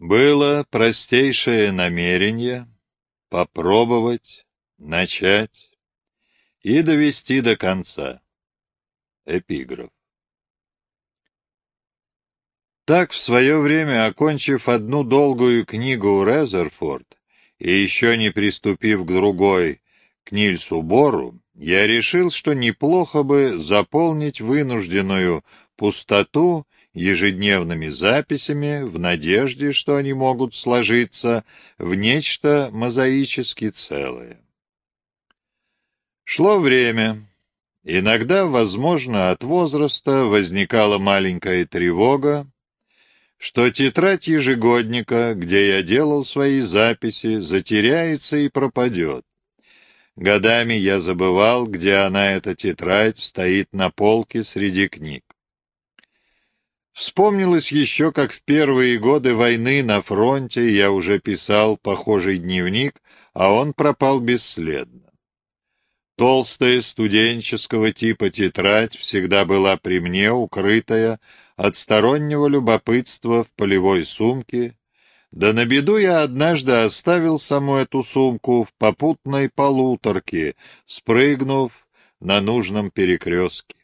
Было простейшее намерение попробовать, начать и довести до конца. Эпиграф. Так, в свое время, окончив одну долгую книгу Резерфорд и еще не приступив к другой, к Нильсу Бору, я решил, что неплохо бы заполнить вынужденную пустоту ежедневными записями в надежде, что они могут сложиться в нечто мозаически целое. Шло время. Иногда, возможно, от возраста возникала маленькая тревога, что тетрадь ежегодника, где я делал свои записи, затеряется и пропадет. Годами я забывал, где она, эта тетрадь, стоит на полке среди книг. Вспомнилось еще, как в первые годы войны на фронте я уже писал похожий дневник, а он пропал бесследно. Толстая студенческого типа тетрадь всегда была при мне, укрытая от стороннего любопытства в полевой сумке, да на беду я однажды оставил саму эту сумку в попутной полуторке, спрыгнув на нужном перекрестке.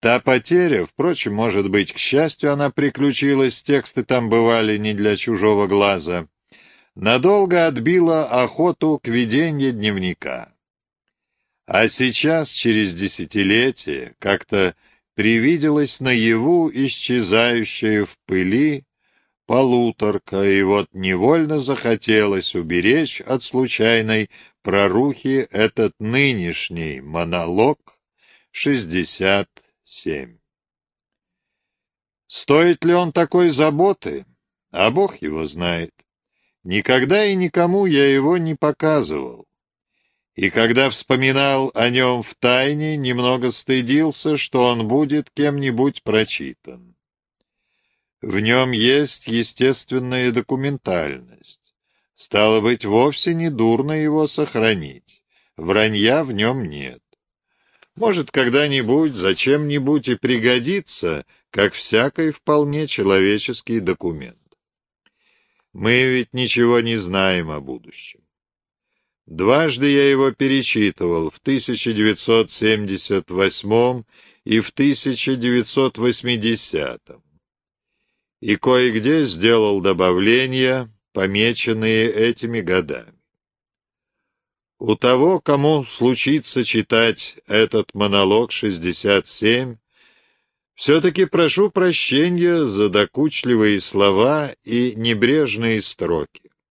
Та потеря, впрочем, может быть, к счастью, она приключилась, тексты там бывали не для чужого глаза, надолго отбила охоту к ведению дневника. А сейчас, через десятилетие, как-то привиделась наяву исчезающая в пыли полуторка, и вот невольно захотелось уберечь от случайной прорухи этот нынешний монолог шестьдесят семь. Стоит ли он такой заботы? А Бог его знает. Никогда и никому я его не показывал. И когда вспоминал о нем в тайне, немного стыдился, что он будет кем-нибудь прочитан. В нем есть естественная документальность. Стало быть, вовсе не дурно его сохранить. Вранья в нем нет. Может, когда-нибудь, зачем-нибудь и пригодится, как всякий вполне человеческий документ. Мы ведь ничего не знаем о будущем. Дважды я его перечитывал в 1978 и в 1980. И кое-где сделал добавления, помеченные этими годами. У того, кому случится читать этот монолог 67, все-таки прошу прощения за докучливые слова и небрежные строки.